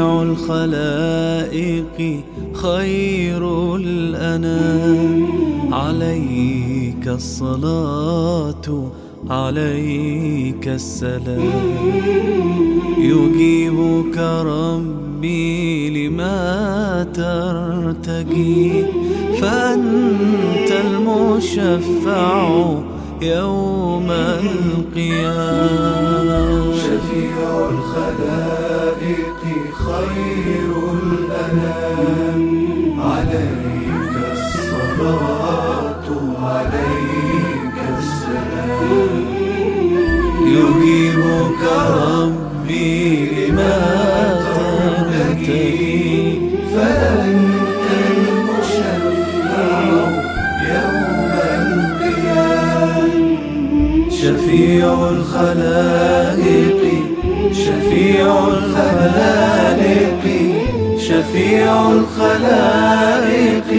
شفيع الخلائق خير الأنام. عليك الصلاة عليك السلام. يجيبك ربي لما ترتقي فأنت المشفع يوم القيامة. شفيع الخلائق خير الأنام. شفيع الخلائق شفيع الخلائق شفيع الخلائق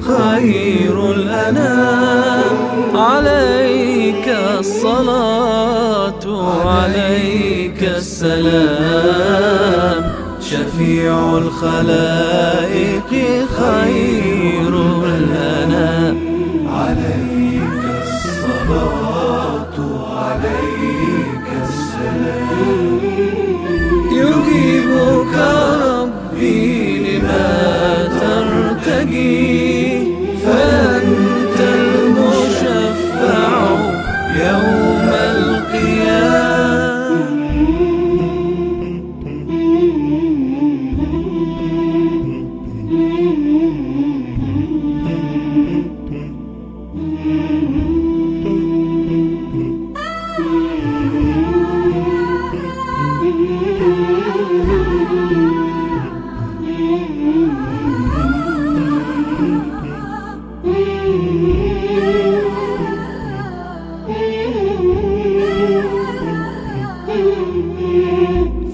خير الأنام. عليك الصلاة عليك السلام. شفيع الخلائق خير الأنام. عليك الصلاة.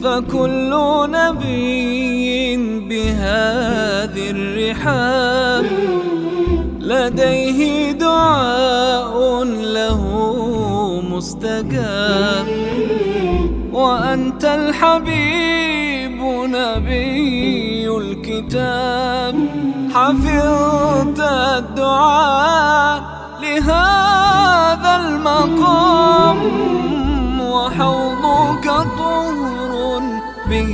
فكل نبي بهذه الرحاب لديه دعاء له مستجاب. وأنت الحبيب نبي الكتاب حفظت الدعاء لهذا المقام. وحوضك طهر به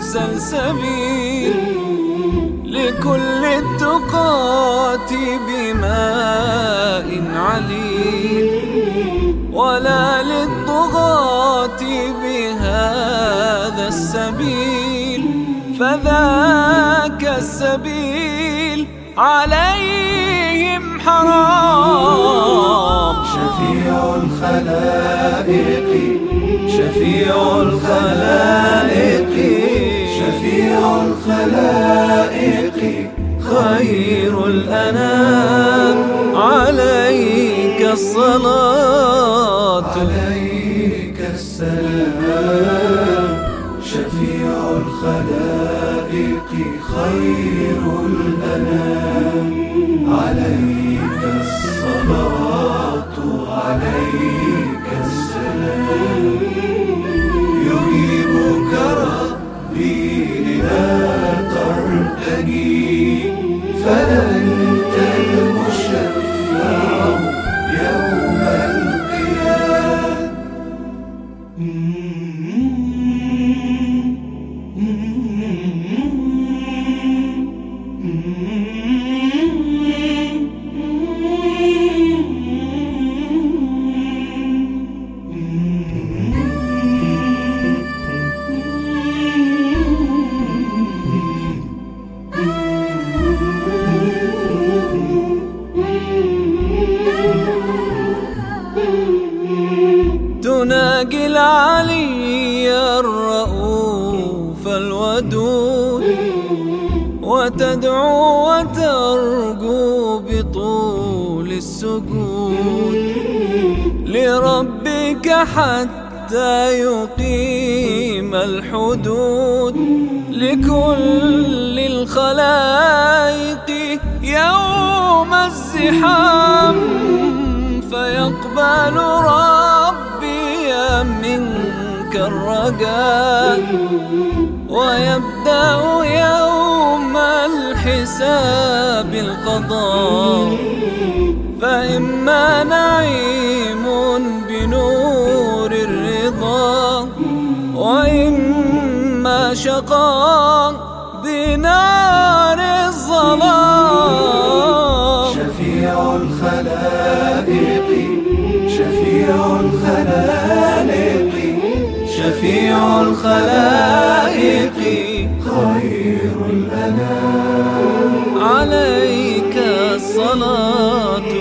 سلسبيل لكل التقات بماء عليل ولا للطغاة السبيل فذاك السبيل عليهم حرام. شفيع الخلائق شفيع الخلائق شفيع الخلائق خير الأنام. عليك الصلاة. عليك السلام. الخلائق خير الأنام. عليك الصلاة عليك السلام. يجيبك ربي تناجي العلي الرؤوف الودود. وتدعو وترجو بطول السجود. لربك حتى يقيم الحدود. لكل الخلائق يوم الزحام. فيقبل ربي منك الرجاء ويبدأ يوم الحساب القضاء. فإما نعيم بنور الرضا وإما شقاء بنار الظلام. شفيع الخلائق. الخلائق شفيع الخلائق خير الأنام عليك الصلاة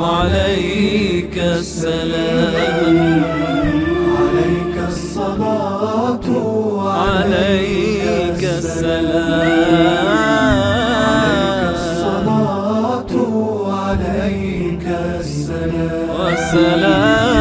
وعليك السلام عليك الصلاة عليك السلام. الصلاة عليك السلام. والسلام